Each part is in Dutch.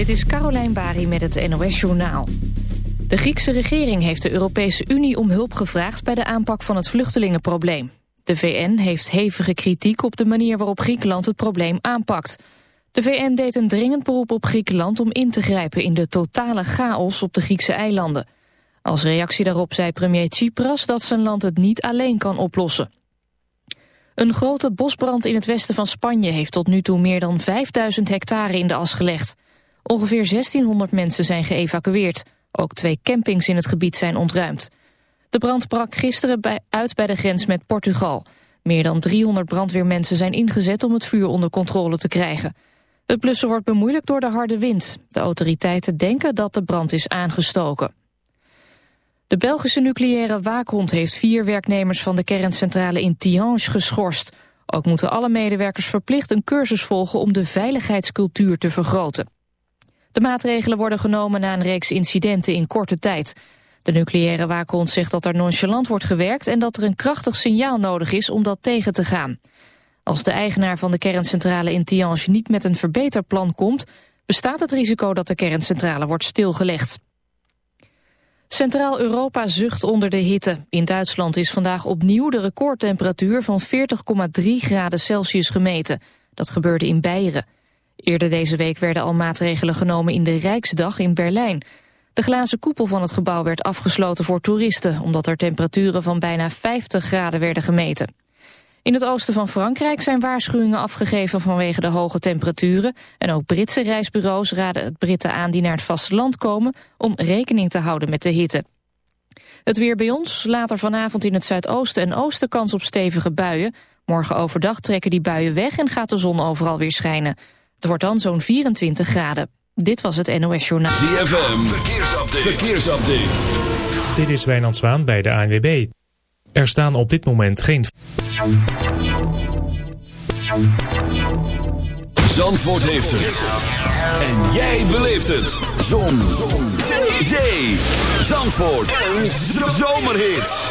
Dit is Carolijn Bari met het NOS Journaal. De Griekse regering heeft de Europese Unie om hulp gevraagd... bij de aanpak van het vluchtelingenprobleem. De VN heeft hevige kritiek op de manier waarop Griekenland het probleem aanpakt. De VN deed een dringend beroep op Griekenland om in te grijpen... in de totale chaos op de Griekse eilanden. Als reactie daarop zei premier Tsipras dat zijn land het niet alleen kan oplossen. Een grote bosbrand in het westen van Spanje heeft tot nu toe meer dan 5000 hectare in de as gelegd. Ongeveer 1600 mensen zijn geëvacueerd. Ook twee campings in het gebied zijn ontruimd. De brand brak gisteren uit bij de grens met Portugal. Meer dan 300 brandweermensen zijn ingezet om het vuur onder controle te krijgen. Het blussen wordt bemoeilijkt door de harde wind. De autoriteiten denken dat de brand is aangestoken. De Belgische nucleaire waakhond heeft vier werknemers van de kerncentrale in Tihange geschorst. Ook moeten alle medewerkers verplicht een cursus volgen om de veiligheidscultuur te vergroten. De maatregelen worden genomen na een reeks incidenten in korte tijd. De nucleaire waakhond zegt dat er nonchalant wordt gewerkt... en dat er een krachtig signaal nodig is om dat tegen te gaan. Als de eigenaar van de kerncentrale in Tihange niet met een verbeterplan komt... bestaat het risico dat de kerncentrale wordt stilgelegd. Centraal-Europa zucht onder de hitte. In Duitsland is vandaag opnieuw de recordtemperatuur van 40,3 graden Celsius gemeten. Dat gebeurde in Beieren. Eerder deze week werden al maatregelen genomen in de Rijksdag in Berlijn. De glazen koepel van het gebouw werd afgesloten voor toeristen... omdat er temperaturen van bijna 50 graden werden gemeten. In het oosten van Frankrijk zijn waarschuwingen afgegeven vanwege de hoge temperaturen. En ook Britse reisbureaus raden het Britten aan die naar het vasteland komen... om rekening te houden met de hitte. Het weer bij ons, later vanavond in het zuidoosten en oosten kans op stevige buien. Morgen overdag trekken die buien weg en gaat de zon overal weer schijnen. Het wordt dan zo'n 24 graden. Dit was het NOS Journaal. ZFM, verkeersupdate. verkeersupdate. Dit is Wijnand Zwaan bij de ANWB. Er staan op dit moment geen... Zandvoort heeft het. En jij beleeft het. Zon. Zon. Zee. Zandvoort. Een zomerhit.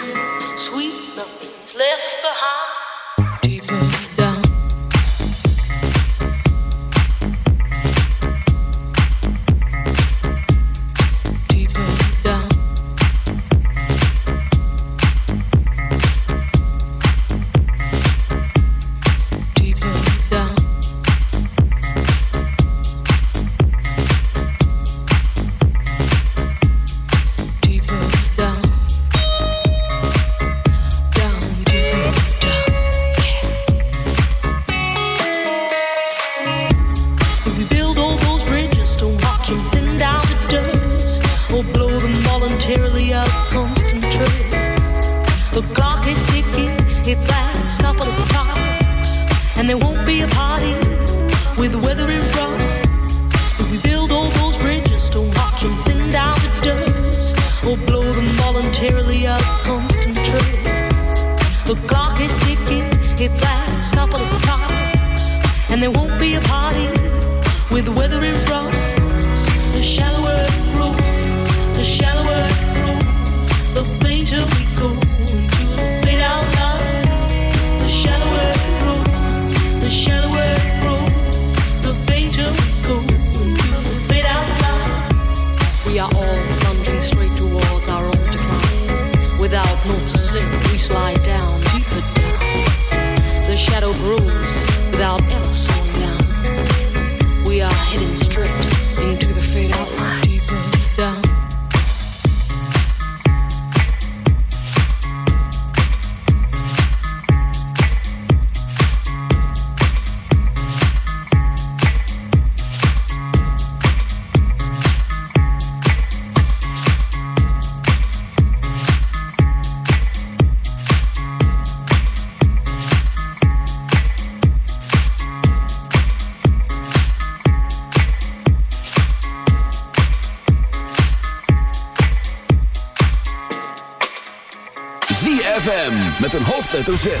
hoofdletter Z.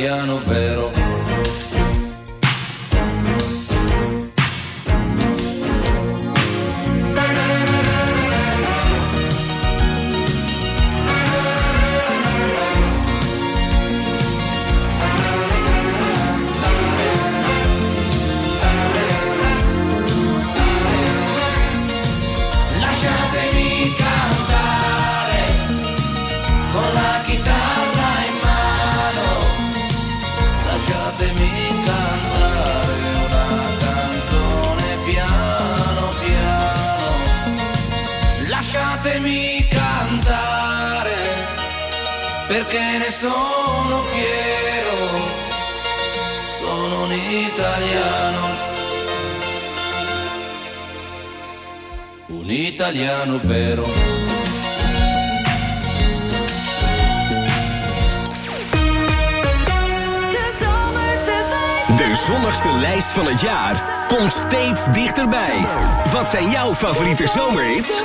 italiano vero. Sono fiero, sono italiano. un italiano vero. De zonnigste lijst van het jaar komt steeds dichterbij. Wat zijn jouw favoriete zomerhits?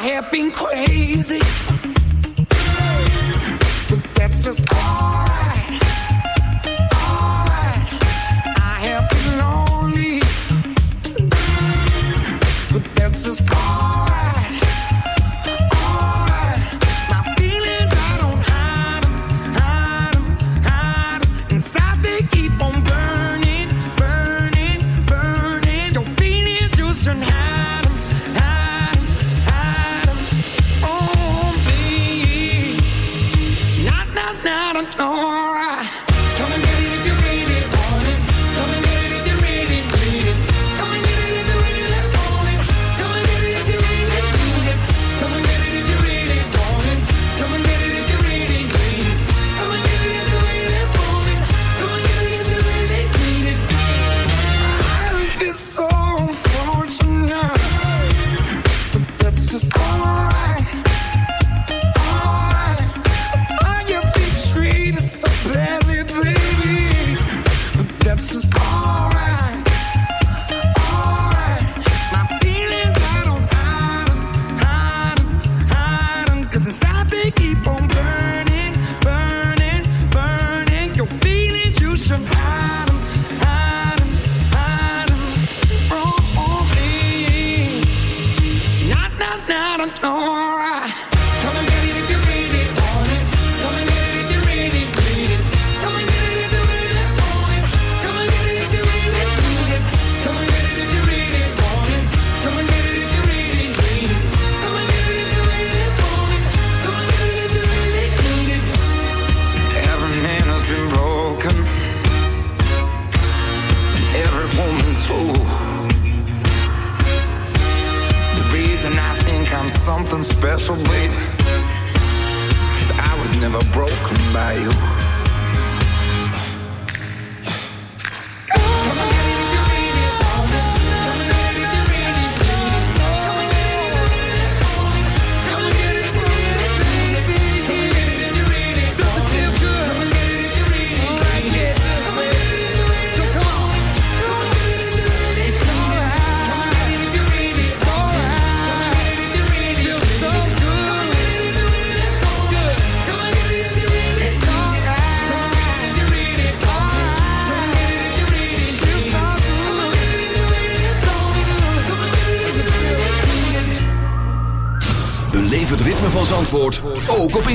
Have been crazy, but that's just alright. special, baby. Cause I was never broken by you.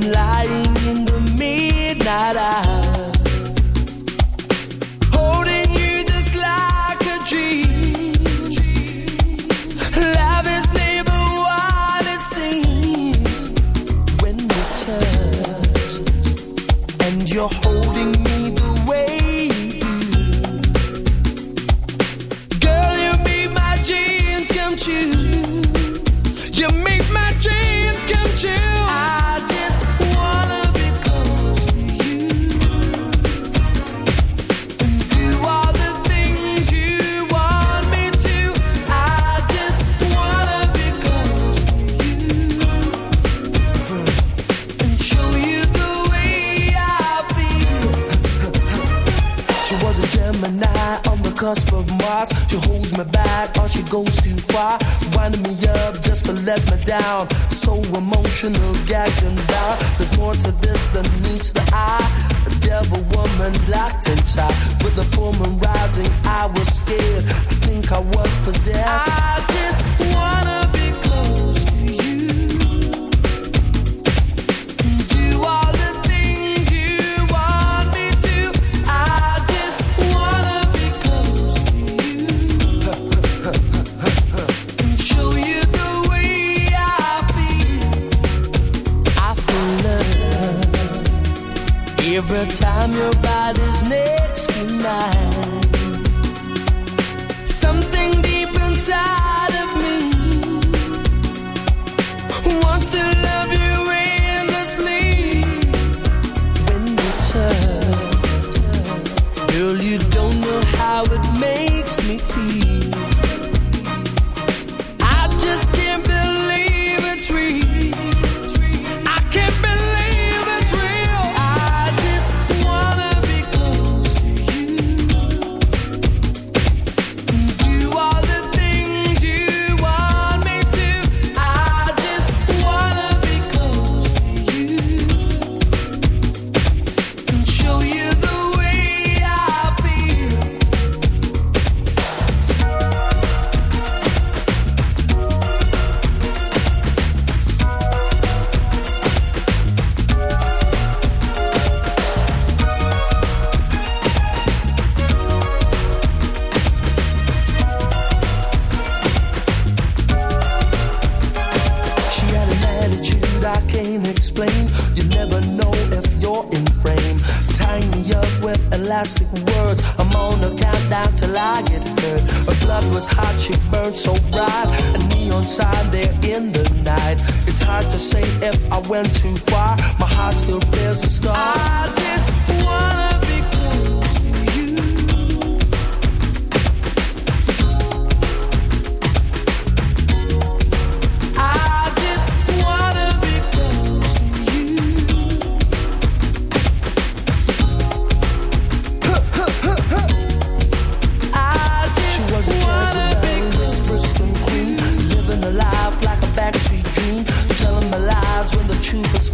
I'm lying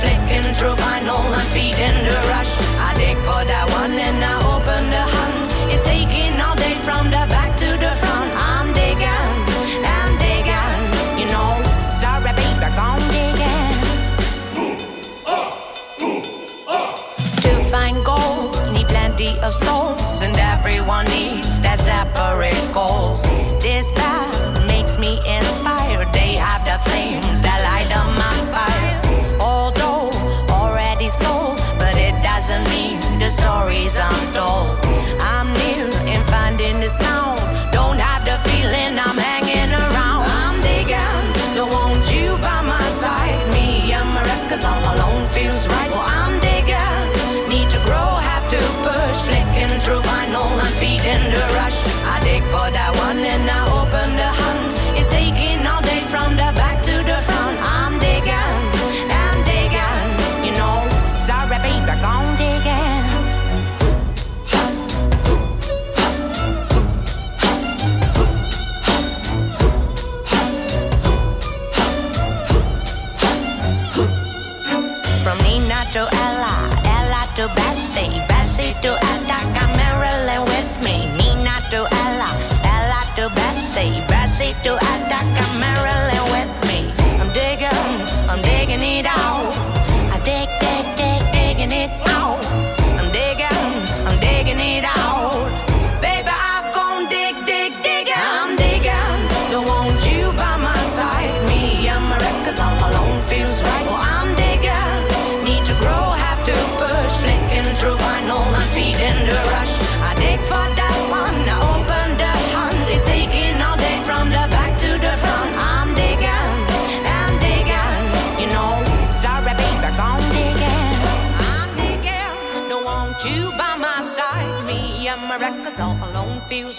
Flicking through vinyl and feeding the rush. I dig for that one and I open the hunt. It's taking all day from the back to the front. I'm digging, I'm digging, you know. Sorry, baby, I'm digging. To find gold, need plenty of souls, and everyone needs that separate goal.